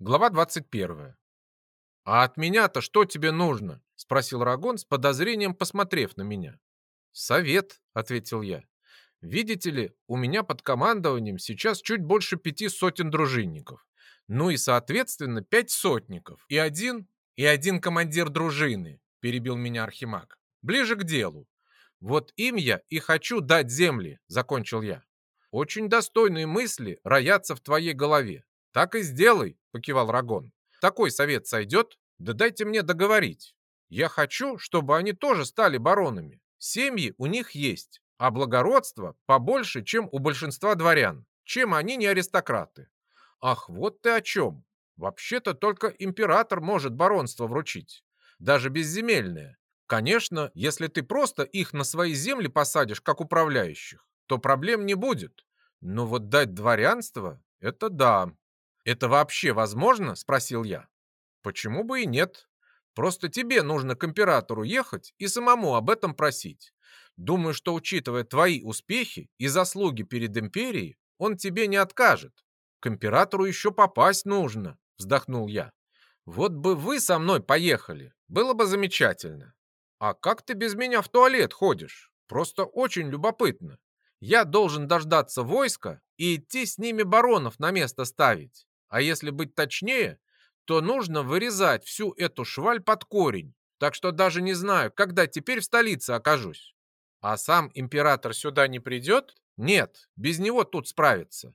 Глава 21. «А от меня-то что тебе нужно?» — спросил Рагон с подозрением, посмотрев на меня. «Совет», — ответил я. «Видите ли, у меня под командованием сейчас чуть больше пяти сотен дружинников. Ну и, соответственно, пять сотников. И один, и один командир дружины», — перебил меня Архимаг. «Ближе к делу. Вот им я и хочу дать земли», — закончил я. «Очень достойные мысли роятся в твоей голове. Так и сделай», — покивал Рагон. «Такой совет сойдет? Да дайте мне договорить. Я хочу, чтобы они тоже стали баронами. Семьи у них есть, а благородство побольше, чем у большинства дворян, чем они не аристократы. Ах, вот ты о чем. Вообще-то только император может баронство вручить, даже безземельное. Конечно, если ты просто их на свои земли посадишь, как управляющих, то проблем не будет. Но вот дать дворянство – это да. Это вообще возможно? Спросил я. Почему бы и нет? Просто тебе нужно к императору ехать и самому об этом просить. Думаю, что, учитывая твои успехи и заслуги перед империей, он тебе не откажет. К императору еще попасть нужно, вздохнул я. Вот бы вы со мной поехали, было бы замечательно. А как ты без меня в туалет ходишь? Просто очень любопытно. Я должен дождаться войска и идти с ними баронов на место ставить. А если быть точнее, то нужно вырезать всю эту шваль под корень. Так что даже не знаю, когда теперь в столице окажусь. А сам император сюда не придет? Нет, без него тут справиться.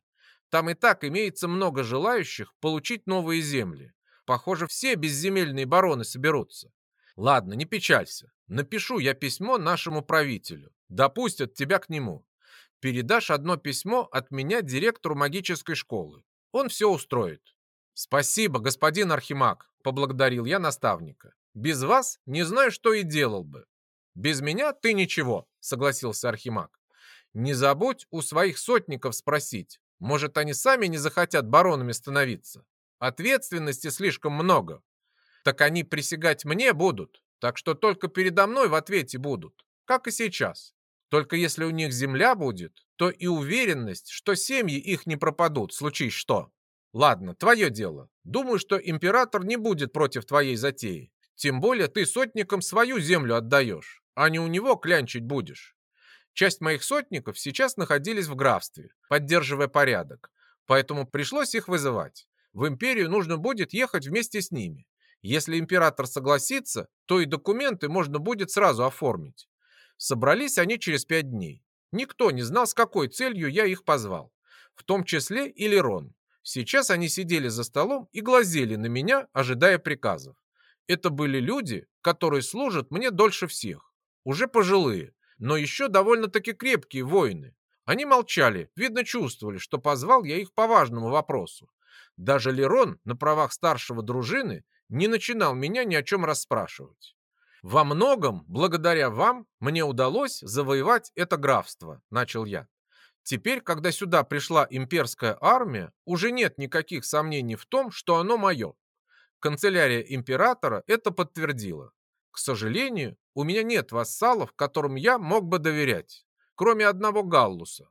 Там и так имеется много желающих получить новые земли. Похоже, все безземельные бароны соберутся. Ладно, не печалься. Напишу я письмо нашему правителю. Допустят тебя к нему. Передашь одно письмо от меня директору магической школы. Он все устроит. «Спасибо, господин Архимаг», — поблагодарил я наставника. «Без вас не знаю, что и делал бы». «Без меня ты ничего», — согласился Архимаг. «Не забудь у своих сотников спросить, может, они сами не захотят баронами становиться? Ответственности слишком много. Так они присягать мне будут, так что только передо мной в ответе будут, как и сейчас. Только если у них земля будет, то и уверенность, что семьи их не пропадут, случись что». Ладно, твое дело. Думаю, что император не будет против твоей затеи. Тем более ты сотникам свою землю отдаешь, а не у него клянчить будешь. Часть моих сотников сейчас находились в графстве, поддерживая порядок, поэтому пришлось их вызывать. В империю нужно будет ехать вместе с ними. Если император согласится, то и документы можно будет сразу оформить. Собрались они через пять дней. Никто не знал, с какой целью я их позвал. В том числе и Лерон. Сейчас они сидели за столом и глазели на меня, ожидая приказов. Это были люди, которые служат мне дольше всех. Уже пожилые, но еще довольно-таки крепкие воины. Они молчали, видно чувствовали, что позвал я их по важному вопросу. Даже Лерон на правах старшего дружины не начинал меня ни о чем расспрашивать. «Во многом, благодаря вам, мне удалось завоевать это графство», — начал я. Теперь, когда сюда пришла имперская армия, уже нет никаких сомнений в том, что оно мое. Канцелярия императора это подтвердила. К сожалению, у меня нет вассалов, которым я мог бы доверять, кроме одного Галлуса.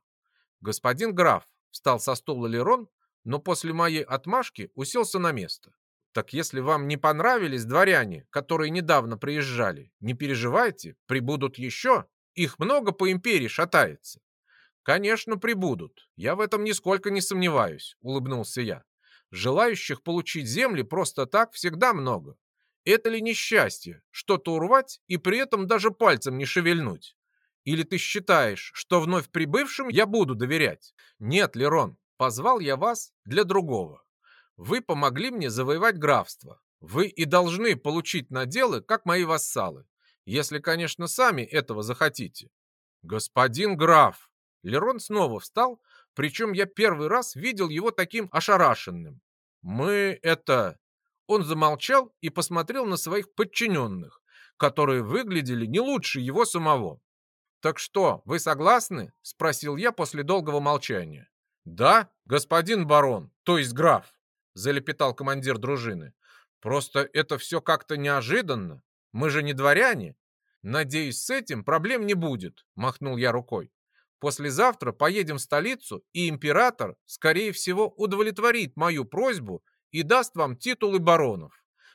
Господин граф встал со стула Лерон, но после моей отмашки уселся на место. Так если вам не понравились дворяне, которые недавно приезжали, не переживайте, прибудут еще. Их много по империи шатается. «Конечно, прибудут. Я в этом нисколько не сомневаюсь», — улыбнулся я. «Желающих получить земли просто так всегда много. Это ли несчастье, что-то урвать и при этом даже пальцем не шевельнуть? Или ты считаешь, что вновь прибывшим я буду доверять? Нет, Лерон, позвал я вас для другого. Вы помогли мне завоевать графство. Вы и должны получить наделы, как мои вассалы, если, конечно, сами этого захотите. Господин граф, Лерон снова встал, причем я первый раз видел его таким ошарашенным. «Мы это...» Он замолчал и посмотрел на своих подчиненных, которые выглядели не лучше его самого. «Так что, вы согласны?» — спросил я после долгого молчания. «Да, господин барон, то есть граф», — залепетал командир дружины. «Просто это все как-то неожиданно. Мы же не дворяне». «Надеюсь, с этим проблем не будет», — махнул я рукой. Послезавтра поедем в столицу, и император, скорее всего, удовлетворит мою просьбу и даст вам титулы баронов.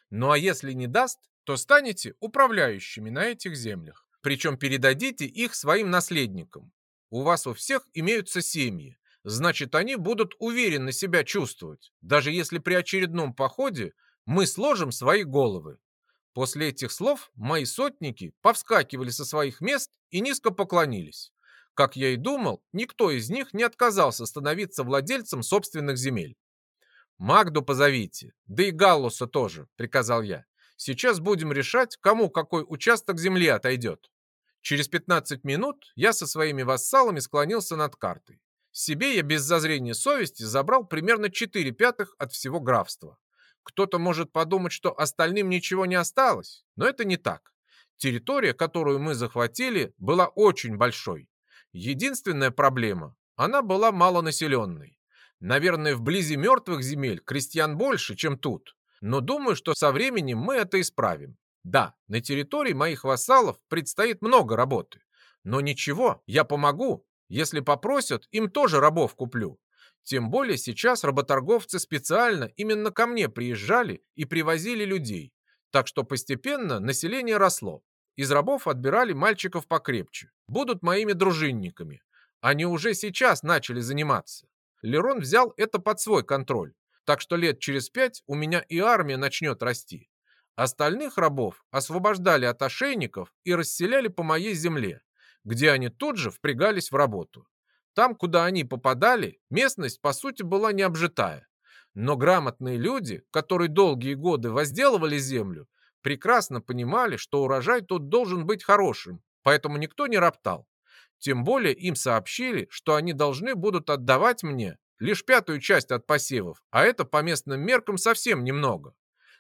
Ну а если не даст, то станете управляющими на этих землях. Причем передадите их своим наследникам. У вас у всех имеются семьи, значит, они будут уверенно себя чувствовать, даже если при очередном походе мы сложим свои головы. После этих слов мои сотники повскакивали со своих мест и низко поклонились. Как я и думал, никто из них не отказался становиться владельцем собственных земель. «Магду позовите, да и Галлуса тоже», — приказал я. «Сейчас будем решать, кому какой участок земли отойдет». Через 15 минут я со своими вассалами склонился над картой. Себе я без зазрения совести забрал примерно 4 пятых от всего графства. Кто-то может подумать, что остальным ничего не осталось, но это не так. Территория, которую мы захватили, была очень большой. Единственная проблема – она была малонаселенной. Наверное, вблизи мертвых земель крестьян больше, чем тут. Но думаю, что со временем мы это исправим. Да, на территории моих вассалов предстоит много работы. Но ничего, я помогу. Если попросят, им тоже рабов куплю. Тем более сейчас работорговцы специально именно ко мне приезжали и привозили людей. Так что постепенно население росло. Из рабов отбирали мальчиков покрепче. Будут моими дружинниками. Они уже сейчас начали заниматься. Лерон взял это под свой контроль. Так что лет через пять у меня и армия начнет расти. Остальных рабов освобождали от ошейников и расселяли по моей земле, где они тут же впрягались в работу. Там, куда они попадали, местность, по сути, была необжитая. Но грамотные люди, которые долгие годы возделывали землю, прекрасно понимали, что урожай тут должен быть хорошим, поэтому никто не роптал. Тем более им сообщили, что они должны будут отдавать мне лишь пятую часть от посевов, а это по местным меркам совсем немного.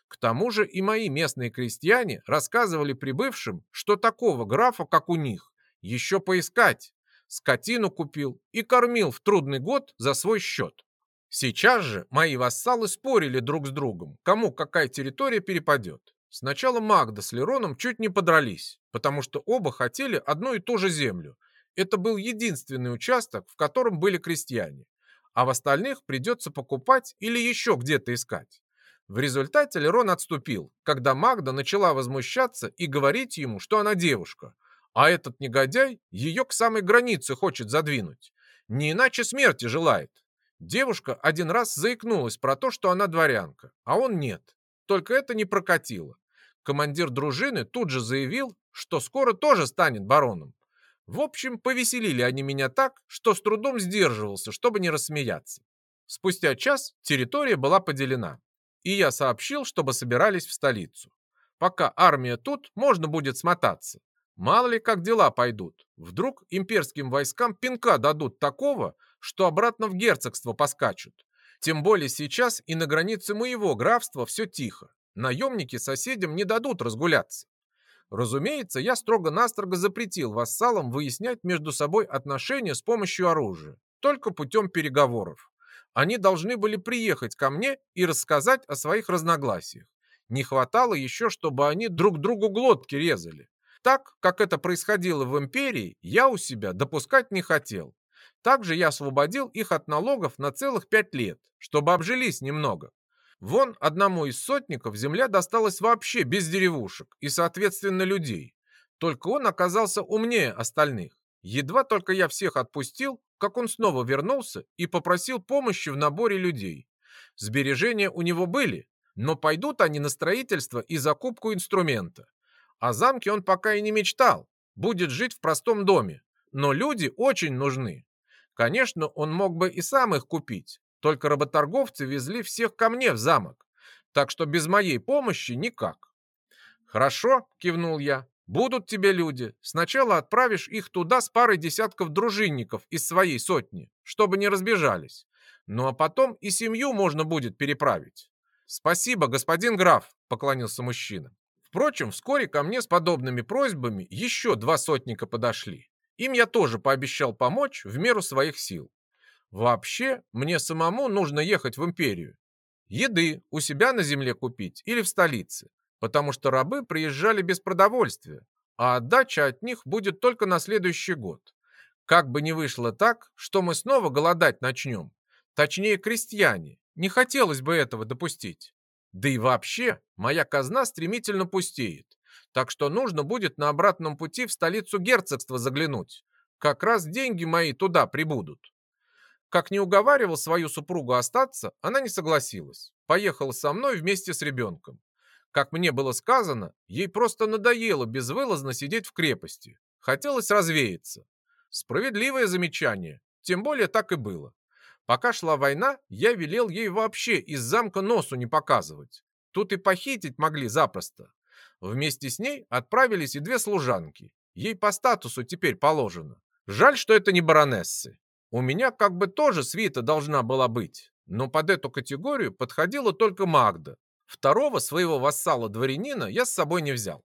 К тому же и мои местные крестьяне рассказывали прибывшим, что такого графа, как у них, еще поискать. Скотину купил и кормил в трудный год за свой счет. Сейчас же мои вассалы спорили друг с другом, кому какая территория перепадет. Сначала Магда с Лероном чуть не подрались, потому что оба хотели одну и ту же землю. Это был единственный участок, в котором были крестьяне, а в остальных придется покупать или еще где-то искать. В результате Лерон отступил, когда Магда начала возмущаться и говорить ему, что она девушка, а этот негодяй ее к самой границе хочет задвинуть. Не иначе смерти желает. Девушка один раз заикнулась про то, что она дворянка, а он нет. Только это не прокатило. Командир дружины тут же заявил, что скоро тоже станет бароном. В общем, повеселили они меня так, что с трудом сдерживался, чтобы не рассмеяться. Спустя час территория была поделена и я сообщил, чтобы собирались в столицу. Пока армия тут, можно будет смотаться. Мало ли как дела пойдут. Вдруг имперским войскам пинка дадут такого, что обратно в герцогство поскачут. Тем более сейчас и на границе моего графства все тихо. Наемники соседям не дадут разгуляться. Разумеется, я строго-настрого запретил вассалам выяснять между собой отношения с помощью оружия, только путем переговоров. Они должны были приехать ко мне и рассказать о своих разногласиях. Не хватало еще, чтобы они друг другу глотки резали. Так, как это происходило в империи, я у себя допускать не хотел. Также я освободил их от налогов на целых пять лет, чтобы обжились немного. Вон одному из сотников земля досталась вообще без деревушек и, соответственно, людей. Только он оказался умнее остальных. Едва только я всех отпустил, как он снова вернулся и попросил помощи в наборе людей. Сбережения у него были, но пойдут они на строительство и закупку инструмента. О замке он пока и не мечтал, будет жить в простом доме, но люди очень нужны. Конечно, он мог бы и сам их купить, только работорговцы везли всех ко мне в замок, так что без моей помощи никак. «Хорошо», — кивнул я, Будут тебе люди. Сначала отправишь их туда с парой десятков дружинников из своей сотни, чтобы не разбежались. Ну а потом и семью можно будет переправить. Спасибо, господин граф, поклонился мужчина. Впрочем, вскоре ко мне с подобными просьбами еще два сотника подошли. Им я тоже пообещал помочь в меру своих сил. Вообще, мне самому нужно ехать в империю. Еды у себя на земле купить или в столице потому что рабы приезжали без продовольствия, а отдача от них будет только на следующий год. Как бы ни вышло так, что мы снова голодать начнем. Точнее, крестьяне. не хотелось бы этого допустить. Да и вообще, моя казна стремительно пустеет, так что нужно будет на обратном пути в столицу герцогства заглянуть. Как раз деньги мои туда прибудут. Как не уговаривал свою супругу остаться, она не согласилась. Поехала со мной вместе с ребенком. Как мне было сказано, ей просто надоело безвылазно сидеть в крепости. Хотелось развеяться. Справедливое замечание, тем более так и было. Пока шла война, я велел ей вообще из замка носу не показывать. Тут и похитить могли запросто. Вместе с ней отправились и две служанки. Ей по статусу теперь положено. Жаль, что это не баронессы. У меня как бы тоже свита должна была быть, но под эту категорию подходила только Магда. Второго своего вассала-дворянина я с собой не взял.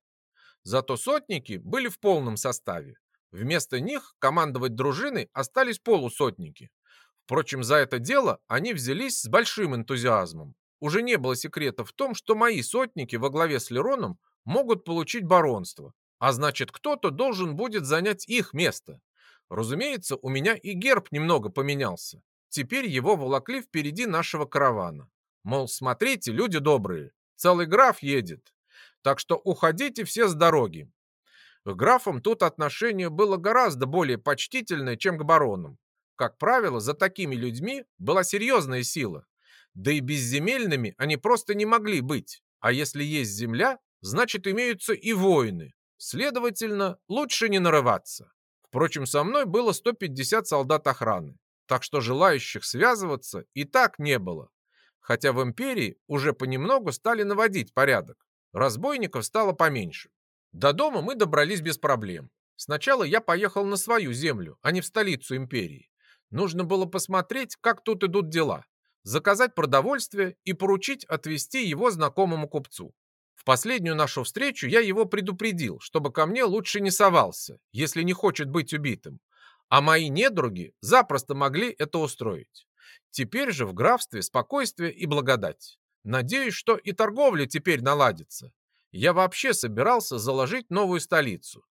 Зато сотники были в полном составе. Вместо них командовать дружиной остались полусотники. Впрочем, за это дело они взялись с большим энтузиазмом. Уже не было секрета в том, что мои сотники во главе с Лероном могут получить баронство, а значит, кто-то должен будет занять их место. Разумеется, у меня и герб немного поменялся. Теперь его волокли впереди нашего каравана. Мол, смотрите, люди добрые, целый граф едет. Так что уходите все с дороги. К графам тут отношение было гораздо более почтительное, чем к баронам. Как правило, за такими людьми была серьезная сила. Да и безземельными они просто не могли быть. А если есть земля, значит имеются и воины. Следовательно, лучше не нарываться. Впрочем, со мной было 150 солдат охраны, так что желающих связываться и так не было. Хотя в империи уже понемногу стали наводить порядок. Разбойников стало поменьше. До дома мы добрались без проблем. Сначала я поехал на свою землю, а не в столицу империи. Нужно было посмотреть, как тут идут дела, заказать продовольствие и поручить отвезти его знакомому купцу. В последнюю нашу встречу я его предупредил, чтобы ко мне лучше не совался, если не хочет быть убитым. А мои недруги запросто могли это устроить. Теперь же в графстве спокойствие и благодать. Надеюсь, что и торговля теперь наладится. Я вообще собирался заложить новую столицу,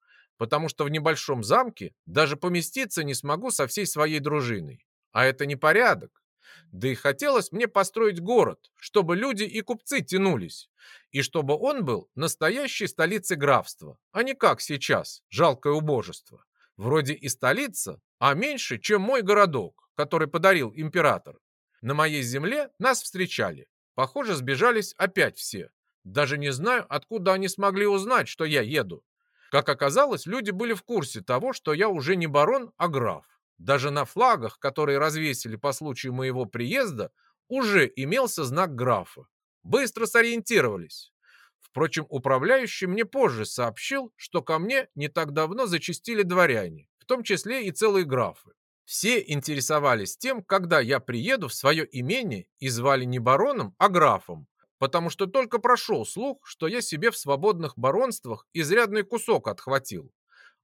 потому что в небольшом замке даже поместиться не смогу со всей своей дружиной. А это не порядок. Да и хотелось мне построить город, чтобы люди и купцы тянулись, и чтобы он был настоящей столицей графства, а не как сейчас, жалкое убожество. Вроде и столица, а меньше, чем мой городок, который подарил император. На моей земле нас встречали. Похоже, сбежались опять все. Даже не знаю, откуда они смогли узнать, что я еду. Как оказалось, люди были в курсе того, что я уже не барон, а граф. Даже на флагах, которые развесили по случаю моего приезда, уже имелся знак графа. Быстро сориентировались. Впрочем, управляющий мне позже сообщил, что ко мне не так давно зачастили дворяне, в том числе и целые графы. Все интересовались тем, когда я приеду в свое имение и звали не бароном, а графом, потому что только прошел слух, что я себе в свободных баронствах изрядный кусок отхватил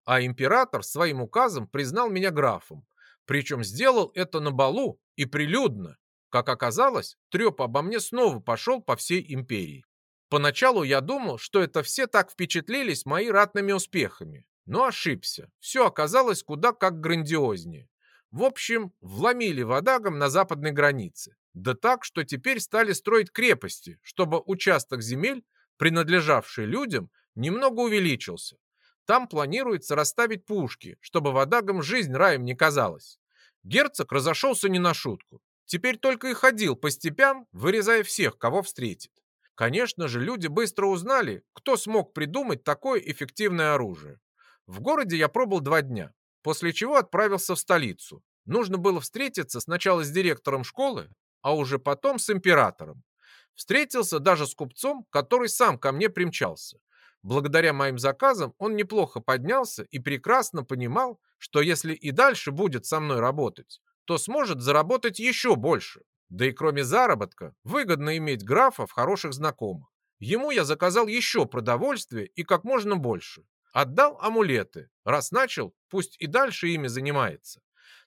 а император своим указом признал меня графом. Причем сделал это на балу и прилюдно. Как оказалось, треп обо мне снова пошел по всей империи. Поначалу я думал, что это все так впечатлились моими ратными успехами. Но ошибся. Все оказалось куда как грандиознее. В общем, вломили водагам на западной границе. Да так, что теперь стали строить крепости, чтобы участок земель, принадлежавший людям, немного увеличился. Там планируется расставить пушки, чтобы водагам жизнь раем не казалась. Герцог разошелся не на шутку. Теперь только и ходил по степям, вырезая всех, кого встретит. Конечно же, люди быстро узнали, кто смог придумать такое эффективное оружие. В городе я пробыл два дня, после чего отправился в столицу. Нужно было встретиться сначала с директором школы, а уже потом с императором. Встретился даже с купцом, который сам ко мне примчался. Благодаря моим заказам он неплохо поднялся и прекрасно понимал, что если и дальше будет со мной работать, то сможет заработать еще больше. Да и кроме заработка, выгодно иметь графа в хороших знакомых. Ему я заказал еще продовольствие и как можно больше. Отдал амулеты. Раз начал, пусть и дальше ими занимается.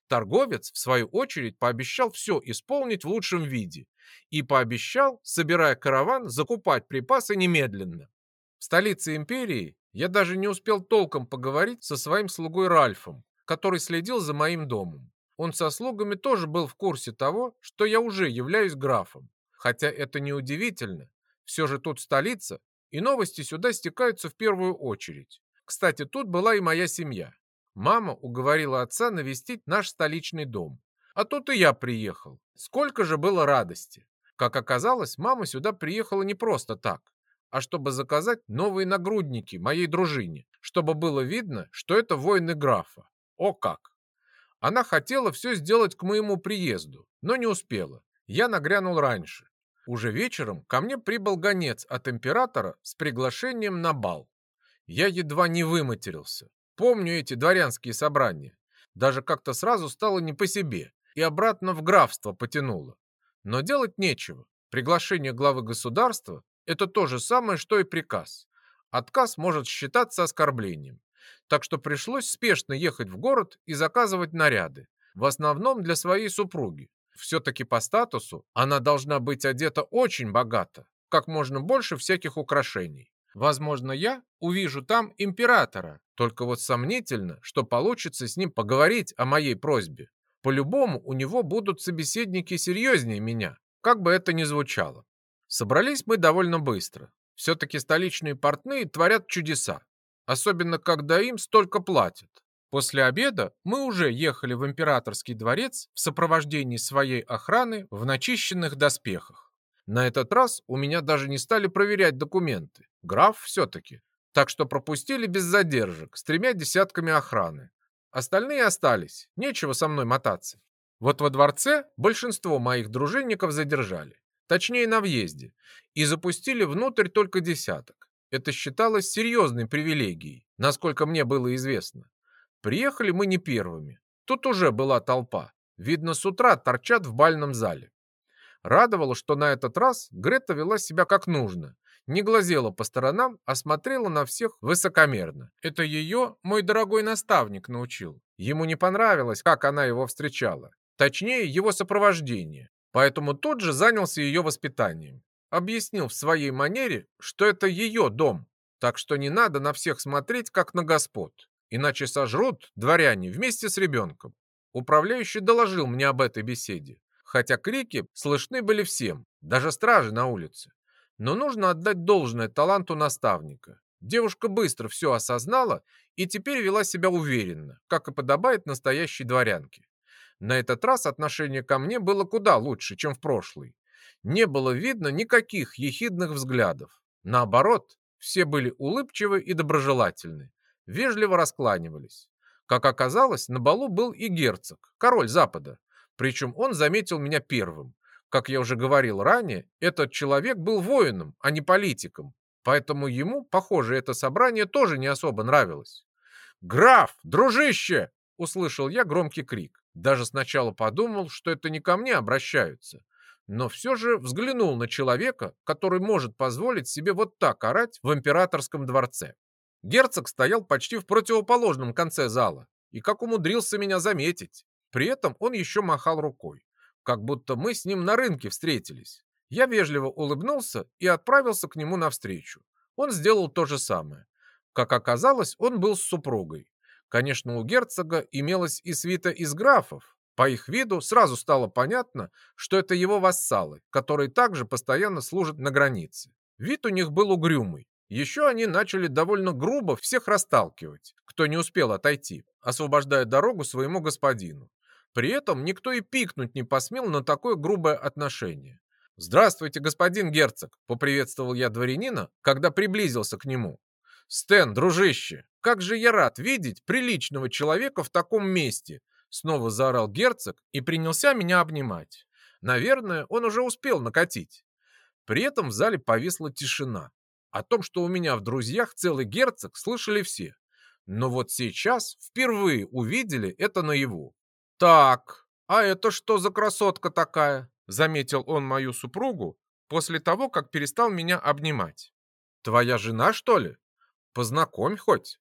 Торговец, в свою очередь, пообещал все исполнить в лучшем виде и пообещал, собирая караван, закупать припасы немедленно. В столице империи я даже не успел толком поговорить со своим слугой Ральфом, который следил за моим домом. он со слугами тоже был в курсе того, что я уже являюсь графом. Хотя это не удивительно. Все же тут столица, и новости сюда стекаются в первую очередь. Кстати, тут была и моя семья. Мама уговорила отца навестить наш столичный дом. А тут и я приехал. Сколько же было радости. Как оказалось, мама сюда приехала не просто так, а чтобы заказать новые нагрудники моей дружине, чтобы было видно, что это воины графа. О как! Она хотела все сделать к моему приезду, но не успела. Я нагрянул раньше. Уже вечером ко мне прибыл гонец от императора с приглашением на бал. Я едва не выматерился. Помню эти дворянские собрания. Даже как-то сразу стало не по себе и обратно в графство потянуло. Но делать нечего. Приглашение главы государства – это то же самое, что и приказ. Отказ может считаться оскорблением. Так что пришлось спешно ехать в город и заказывать наряды. В основном для своей супруги. Все-таки по статусу она должна быть одета очень богато. Как можно больше всяких украшений. Возможно, я увижу там императора. Только вот сомнительно, что получится с ним поговорить о моей просьбе. По-любому у него будут собеседники серьезнее меня, как бы это ни звучало. Собрались мы довольно быстро. Все-таки столичные портные творят чудеса, особенно когда им столько платят. После обеда мы уже ехали в императорский дворец в сопровождении своей охраны в начищенных доспехах. На этот раз у меня даже не стали проверять документы. Граф все-таки. Так что пропустили без задержек, с тремя десятками охраны. Остальные остались, нечего со мной мотаться. Вот во дворце большинство моих дружинников задержали, точнее на въезде, и запустили внутрь только десяток. Это считалось серьезной привилегией, насколько мне было известно. Приехали мы не первыми. Тут уже была толпа. Видно, с утра торчат в бальном зале. Радовало, что на этот раз Грета вела себя как нужно не глазела по сторонам, а смотрела на всех высокомерно. Это ее мой дорогой наставник научил. Ему не понравилось, как она его встречала. Точнее, его сопровождение. Поэтому тут же занялся ее воспитанием. Объяснил в своей манере, что это ее дом. Так что не надо на всех смотреть, как на господ. Иначе сожрут дворяне вместе с ребенком. Управляющий доложил мне об этой беседе. Хотя крики слышны были всем, даже стражи на улице. Но нужно отдать должное таланту наставника. Девушка быстро все осознала и теперь вела себя уверенно, как и подобает настоящей дворянке. На этот раз отношение ко мне было куда лучше, чем в прошлый. Не было видно никаких ехидных взглядов. Наоборот, все были улыбчивы и доброжелательны, вежливо раскланивались. Как оказалось, на балу был и герцог, король Запада. Причем он заметил меня первым. Как я уже говорил ранее, этот человек был воином, а не политиком, поэтому ему, похоже, это собрание тоже не особо нравилось. «Граф, дружище!» — услышал я громкий крик. Даже сначала подумал, что это не ко мне обращаются, но все же взглянул на человека, который может позволить себе вот так орать в императорском дворце. Герцог стоял почти в противоположном конце зала и как умудрился меня заметить. При этом он еще махал рукой как будто мы с ним на рынке встретились. Я вежливо улыбнулся и отправился к нему навстречу. Он сделал то же самое. Как оказалось, он был с супругой. Конечно, у герцога имелась и свита из графов. По их виду сразу стало понятно, что это его вассалы, которые также постоянно служат на границе. Вид у них был угрюмый. Еще они начали довольно грубо всех расталкивать, кто не успел отойти, освобождая дорогу своему господину. При этом никто и пикнуть не посмел на такое грубое отношение. «Здравствуйте, господин герцог!» — поприветствовал я дворянина, когда приблизился к нему. «Стэн, дружище, как же я рад видеть приличного человека в таком месте!» Снова заорал герцог и принялся меня обнимать. Наверное, он уже успел накатить. При этом в зале повисла тишина. О том, что у меня в друзьях целый герцог, слышали все. Но вот сейчас впервые увидели это наяву. «Так, а это что за красотка такая?» Заметил он мою супругу после того, как перестал меня обнимать. «Твоя жена, что ли? Познакомь хоть».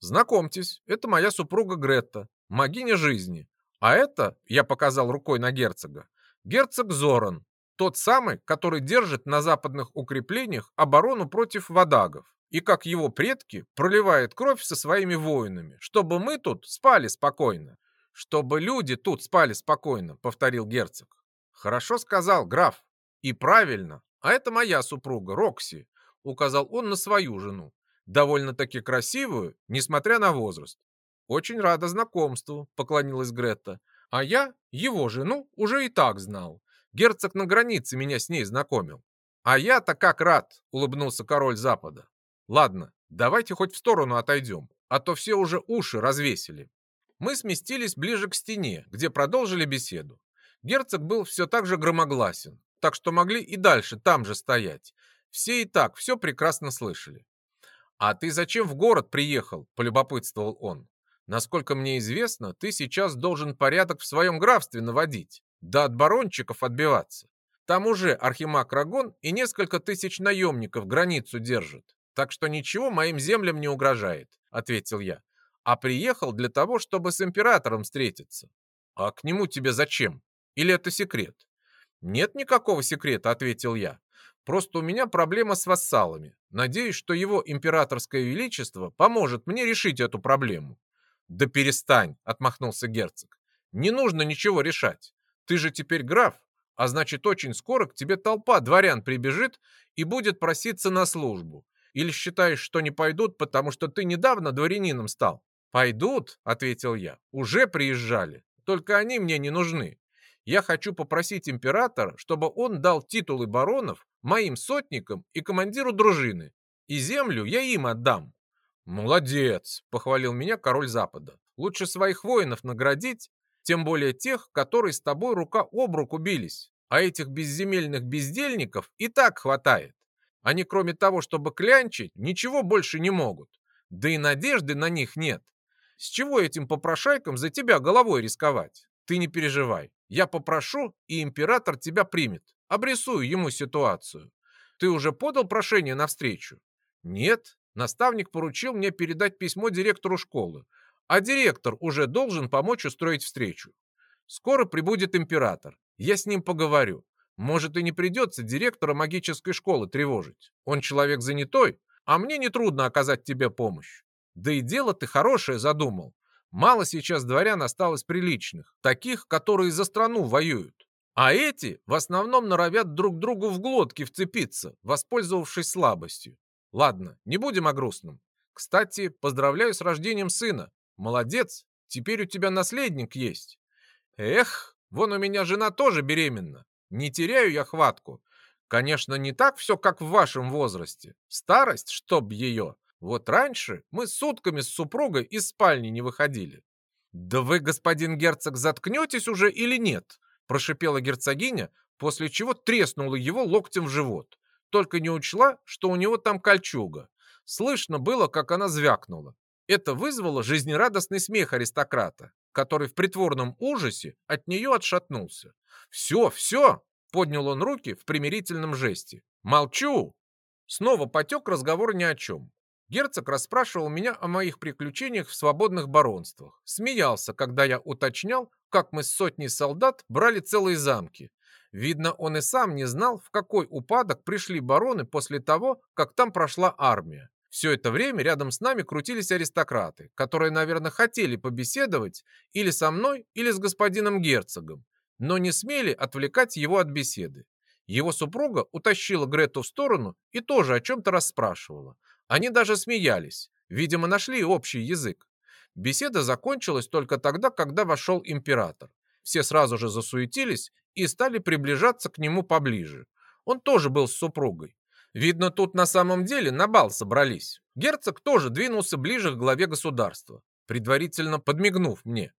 «Знакомьтесь, это моя супруга Гретта, могиня жизни. А это, я показал рукой на герцога, герцог Зоран, тот самый, который держит на западных укреплениях оборону против водагов и, как его предки, проливает кровь со своими воинами, чтобы мы тут спали спокойно. «Чтобы люди тут спали спокойно», — повторил герцог. «Хорошо сказал, граф. И правильно. А это моя супруга, Рокси», — указал он на свою жену. «Довольно-таки красивую, несмотря на возраст». «Очень рада знакомству», — поклонилась Гретта. «А я его жену уже и так знал. Герцог на границе меня с ней знакомил». «А я-то как рад», — улыбнулся король Запада. «Ладно, давайте хоть в сторону отойдем, а то все уже уши развесили». Мы сместились ближе к стене, где продолжили беседу. Герцог был все так же громогласен, так что могли и дальше там же стоять. Все и так все прекрасно слышали. «А ты зачем в город приехал?» – полюбопытствовал он. «Насколько мне известно, ты сейчас должен порядок в своем графстве наводить, да от барончиков отбиваться. Там уже архимаг Рагон и несколько тысяч наемников границу держат, так что ничего моим землям не угрожает», – ответил я а приехал для того, чтобы с императором встретиться. А к нему тебе зачем? Или это секрет? Нет никакого секрета, ответил я. Просто у меня проблема с вассалами. Надеюсь, что его императорское величество поможет мне решить эту проблему. Да перестань, отмахнулся герцог. Не нужно ничего решать. Ты же теперь граф, а значит, очень скоро к тебе толпа дворян прибежит и будет проситься на службу. Или считаешь, что не пойдут, потому что ты недавно дворянином стал? «Пойдут», — ответил я, — «уже приезжали, только они мне не нужны. Я хочу попросить императора, чтобы он дал титулы баронов моим сотникам и командиру дружины, и землю я им отдам». «Молодец», — похвалил меня король Запада. «Лучше своих воинов наградить, тем более тех, которые с тобой рука об руку бились, а этих безземельных бездельников и так хватает. Они, кроме того, чтобы клянчить, ничего больше не могут. Да и надежды на них нет. С чего этим попрошайкам за тебя головой рисковать? Ты не переживай. Я попрошу, и император тебя примет. Обрисую ему ситуацию. Ты уже подал прошение на встречу? Нет. Наставник поручил мне передать письмо директору школы, а директор уже должен помочь устроить встречу. Скоро прибудет император. Я с ним поговорю. Может и не придется директора магической школы тревожить. Он человек занятой, а мне нетрудно оказать тебе помощь. Да и дело ты хорошее задумал. Мало сейчас дворян осталось приличных, таких, которые за страну воюют. А эти в основном норовят друг другу в глотки вцепиться, воспользовавшись слабостью. Ладно, не будем о грустном. Кстати, поздравляю с рождением сына. Молодец, теперь у тебя наследник есть. Эх, вон у меня жена тоже беременна. Не теряю я хватку. Конечно, не так все, как в вашем возрасте. Старость, чтоб ее. Вот раньше мы сутками с супругой из спальни не выходили. «Да вы, господин герцог, заткнетесь уже или нет?» прошипела герцогиня, после чего треснула его локтем в живот. Только не учла, что у него там кольчуга. Слышно было, как она звякнула. Это вызвало жизнерадостный смех аристократа, который в притворном ужасе от нее отшатнулся. «Все, все!» — поднял он руки в примирительном жесте. «Молчу!» Снова потек разговор ни о чем. Герцог расспрашивал меня о моих приключениях в свободных баронствах. Смеялся, когда я уточнял, как мы с сотней солдат брали целые замки. Видно, он и сам не знал, в какой упадок пришли бароны после того, как там прошла армия. Все это время рядом с нами крутились аристократы, которые, наверное, хотели побеседовать или со мной, или с господином герцогом, но не смели отвлекать его от беседы. Его супруга утащила Грету в сторону и тоже о чем-то расспрашивала. Они даже смеялись, видимо, нашли общий язык. Беседа закончилась только тогда, когда вошел император. Все сразу же засуетились и стали приближаться к нему поближе. Он тоже был с супругой. Видно, тут на самом деле на бал собрались. Герцог тоже двинулся ближе к главе государства, предварительно подмигнув мне.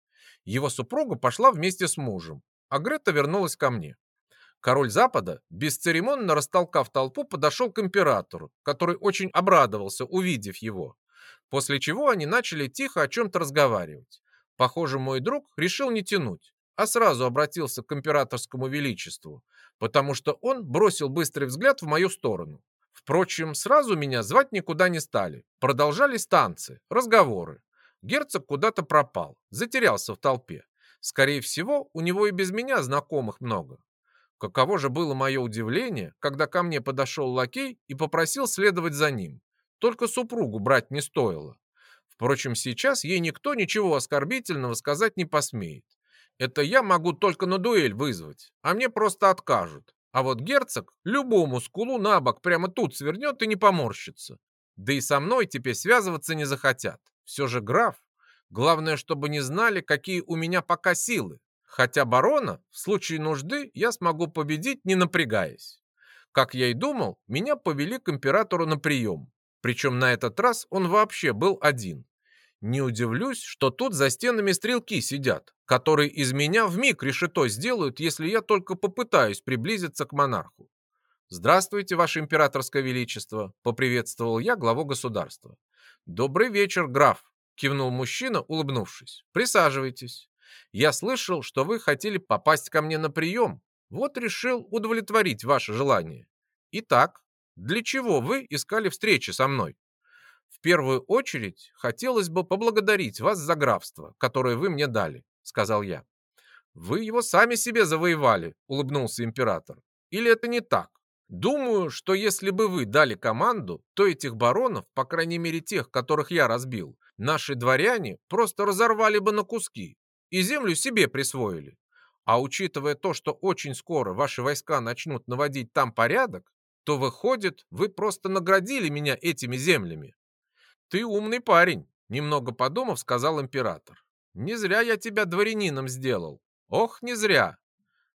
Его супруга пошла вместе с мужем, а Грета вернулась ко мне. Король Запада, бесцеремонно растолкав толпу, подошел к императору, который очень обрадовался, увидев его. После чего они начали тихо о чем-то разговаривать. Похоже, мой друг решил не тянуть, а сразу обратился к императорскому величеству, потому что он бросил быстрый взгляд в мою сторону. Впрочем, сразу меня звать никуда не стали. Продолжались танцы, разговоры. Герцог куда-то пропал, затерялся в толпе. Скорее всего, у него и без меня знакомых много. Каково же было мое удивление, когда ко мне подошел лакей и попросил следовать за ним. Только супругу брать не стоило. Впрочем, сейчас ей никто ничего оскорбительного сказать не посмеет. Это я могу только на дуэль вызвать, а мне просто откажут. А вот герцог любому скулу на бок прямо тут свернет и не поморщится. Да и со мной теперь связываться не захотят. Все же граф. Главное, чтобы не знали, какие у меня пока силы. Хотя барона в случае нужды я смогу победить, не напрягаясь. Как я и думал, меня повели к императору на прием. Причем на этот раз он вообще был один. Не удивлюсь, что тут за стенами стрелки сидят, которые из меня вмиг решето сделают, если я только попытаюсь приблизиться к монарху. «Здравствуйте, Ваше Императорское Величество!» — поприветствовал я главу государства. «Добрый вечер, граф!» — кивнул мужчина, улыбнувшись. «Присаживайтесь. Я слышал, что вы хотели попасть ко мне на прием. Вот решил удовлетворить ваше желание. Итак, для чего вы искали встречи со мной?» В первую очередь хотелось бы поблагодарить вас за графство, которое вы мне дали, сказал я. Вы его сами себе завоевали, улыбнулся император. Или это не так? Думаю, что если бы вы дали команду, то этих баронов, по крайней мере тех, которых я разбил, наши дворяне просто разорвали бы на куски и землю себе присвоили. А учитывая то, что очень скоро ваши войска начнут наводить там порядок, то выходит, вы просто наградили меня этими землями. «Ты умный парень», — немного подумав, сказал император. «Не зря я тебя дворянином сделал. Ох, не зря.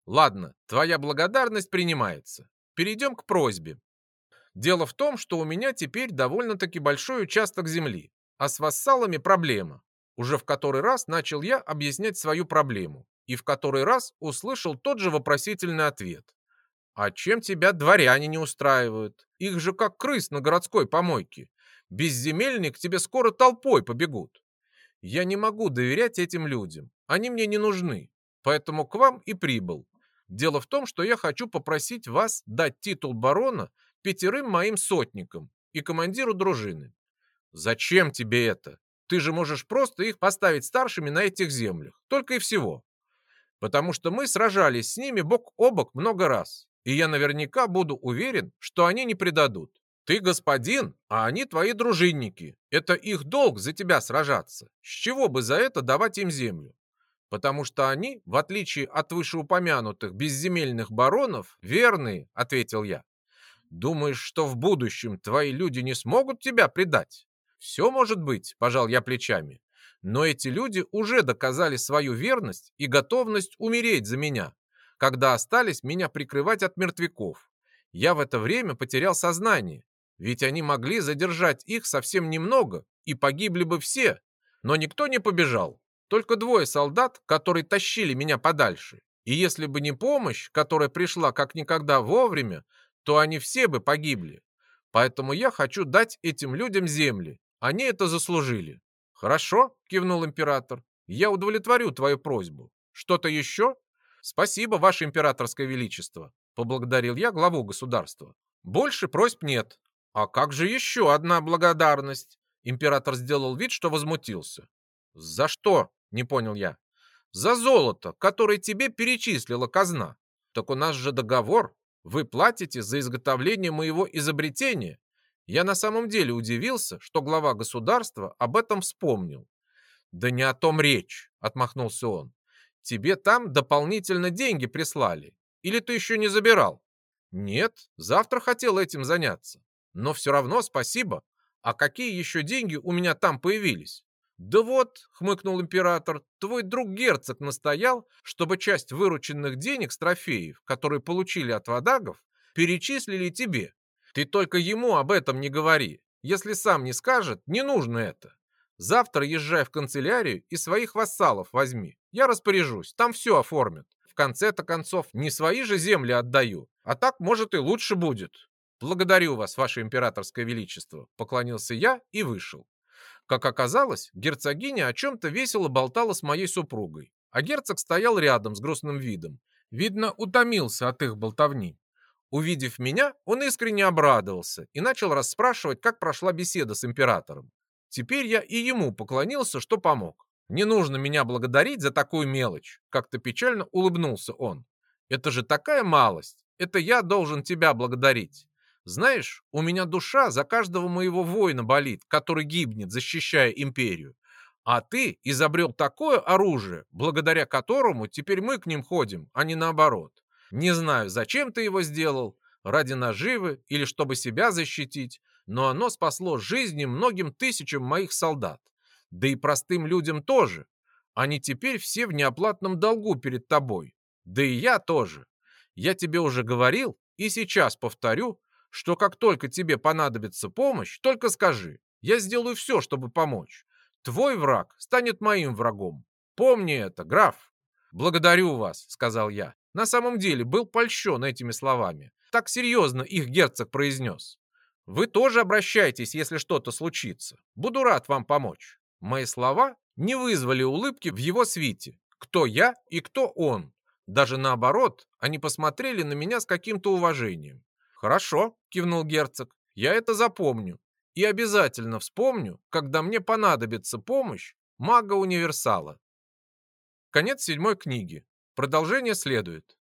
Ладно, твоя благодарность принимается. Перейдем к просьбе. Дело в том, что у меня теперь довольно-таки большой участок земли, а с вассалами проблема. Уже в который раз начал я объяснять свою проблему и в который раз услышал тот же вопросительный ответ. «А чем тебя дворяне не устраивают? Их же как крыс на городской помойке. Безземельные к тебе скоро толпой побегут. Я не могу доверять этим людям. Они мне не нужны. Поэтому к вам и прибыл. Дело в том, что я хочу попросить вас дать титул барона пятерым моим сотникам и командиру дружины. Зачем тебе это? Ты же можешь просто их поставить старшими на этих землях. Только и всего. Потому что мы сражались с ними бок о бок много раз. И я наверняка буду уверен, что они не предадут. Ты господин, а они твои дружинники. Это их долг за тебя сражаться. С чего бы за это давать им землю? Потому что они, в отличие от вышеупомянутых безземельных баронов, верные, ответил я. Думаешь, что в будущем твои люди не смогут тебя предать? Все может быть, пожал я плечами. Но эти люди уже доказали свою верность и готовность умереть за меня, когда остались меня прикрывать от мертвяков. Я в это время потерял сознание ведь они могли задержать их совсем немного, и погибли бы все. Но никто не побежал. Только двое солдат, которые тащили меня подальше. И если бы не помощь, которая пришла как никогда вовремя, то они все бы погибли. Поэтому я хочу дать этим людям земли. Они это заслужили. Хорошо, кивнул император. Я удовлетворю твою просьбу. Что-то еще? Спасибо, ваше императорское величество, поблагодарил я главу государства. Больше просьб нет. «А как же еще одна благодарность?» Император сделал вид, что возмутился. «За что?» — не понял я. «За золото, которое тебе перечислила казна. Так у нас же договор. Вы платите за изготовление моего изобретения». Я на самом деле удивился, что глава государства об этом вспомнил. «Да не о том речь», — отмахнулся он. «Тебе там дополнительно деньги прислали. Или ты еще не забирал?» «Нет, завтра хотел этим заняться. Но все равно спасибо. А какие еще деньги у меня там появились? Да вот, хмыкнул император, твой друг герцог настоял, чтобы часть вырученных денег с трофеев, которые получили от водагов, перечислили тебе. Ты только ему об этом не говори. Если сам не скажет, не нужно это. Завтра езжай в канцелярию и своих вассалов возьми. Я распоряжусь, там все оформят. В конце-то концов, не свои же земли отдаю, а так, может, и лучше будет. «Благодарю вас, ваше императорское величество», — поклонился я и вышел. Как оказалось, герцогиня о чем-то весело болтала с моей супругой, а герцог стоял рядом с грустным видом. Видно, утомился от их болтовни. Увидев меня, он искренне обрадовался и начал расспрашивать, как прошла беседа с императором. Теперь я и ему поклонился, что помог. «Не нужно меня благодарить за такую мелочь», — как-то печально улыбнулся он. «Это же такая малость. Это я должен тебя благодарить. Знаешь, у меня душа за каждого моего воина болит, который гибнет, защищая империю. А ты изобрел такое оружие, благодаря которому теперь мы к ним ходим, а не наоборот. Не знаю, зачем ты его сделал, ради наживы или чтобы себя защитить, но оно спасло жизни многим тысячам моих солдат. Да и простым людям тоже. Они теперь все в неоплатном долгу перед тобой. Да и я тоже. Я тебе уже говорил и сейчас повторю, что как только тебе понадобится помощь, только скажи. Я сделаю все, чтобы помочь. Твой враг станет моим врагом. Помни это, граф. Благодарю вас, сказал я. На самом деле был польщен этими словами. Так серьезно их герцог произнес. Вы тоже обращайтесь, если что-то случится. Буду рад вам помочь. Мои слова не вызвали улыбки в его свите. Кто я и кто он. Даже наоборот, они посмотрели на меня с каким-то уважением. «Хорошо», — кивнул герцог, — «я это запомню. И обязательно вспомню, когда мне понадобится помощь мага-универсала». Конец седьмой книги. Продолжение следует.